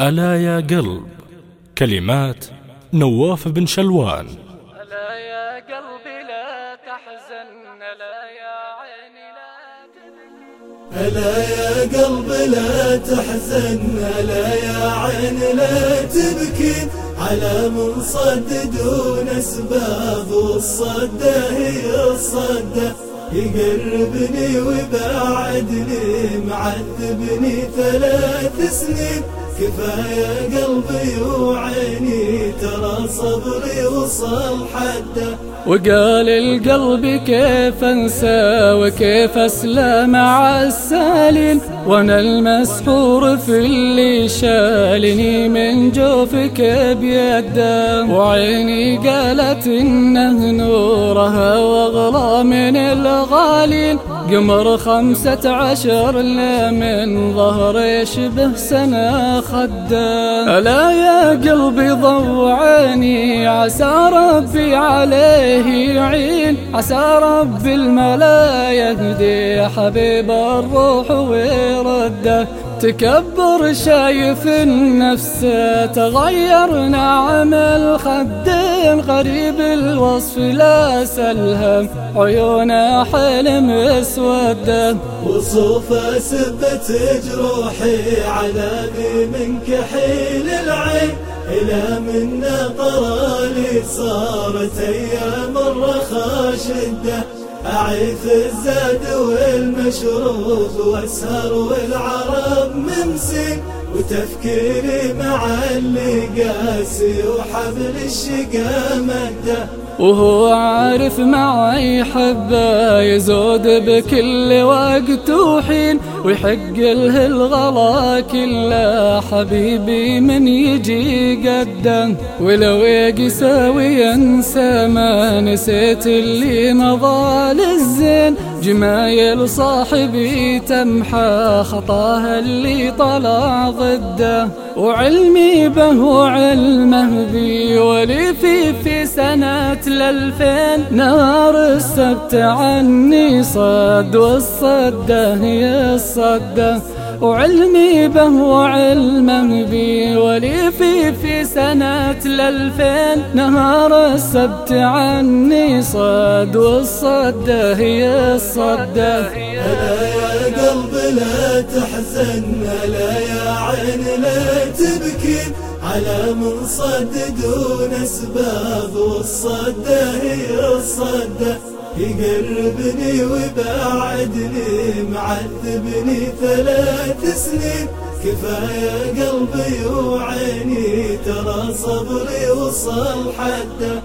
ألا يا قلب؟ كلمات نواف بن شلوان. ألا يا قلبي لا تحزن ألا يا عيني لا ألا يا قلبي لا تحزن ألا يا عين لا تبكي. على من صددون أسباب والصدة هي الصدة يقربني ويبعدني معذبني ثلاث سنين. كفاية قلبي وعيني ترى صبري وصل حده. وقال القلب كيف انسى وكيف اسلى مع السالين وأنا المسحور في اللي شالني من جوفك بيده وعيني قالت إنه نورها واغلى من الغالين. قمر خمسة عشر لا من ظهر يشبه سنة خده ألا يا قلبي ضو عيني عسى ربي عليه يعين عسى ربي الملا يهدي حبيب الروح ويرده. تكبر شايف النفس تغير نعم الخدين غريب الوصف لا سلهم عيونه حلم اسوده وصوفه سبت جروحي على ذي من كحيل العين. إلى من قرالي صارت أيام الرخا شدة. أعيث الزاد والمشروب واسهر والعرب ممسي وتفكيري مع اللي قاسي وحبل الشقا مده وهو عارف معي حبة يزود بكل وقت وحين ويحق له الغلا كله. حبيبي من يجي قده ولو يقسى وينسى. ما نسيت اللي مضى للزين جمايل صاحبي تمحى. خطاها اللي طلع ضده. وعلمي به وعلمه بي ولي في في سنة الألفين نهار السبت عني صد والصدة هي الصدة وعلمي به وعلمه بي ولي في في سنة الألفين نهار السبت عني صد والصدة هي ألا يا لا تحزن ألا يا عين لا تبكي. على من صددون أسباب والصدة هي الصدة يقربني ويبعدني معذبني ثلاث سنين. كفاية قلبي وعيني ترى صبري وصل حده.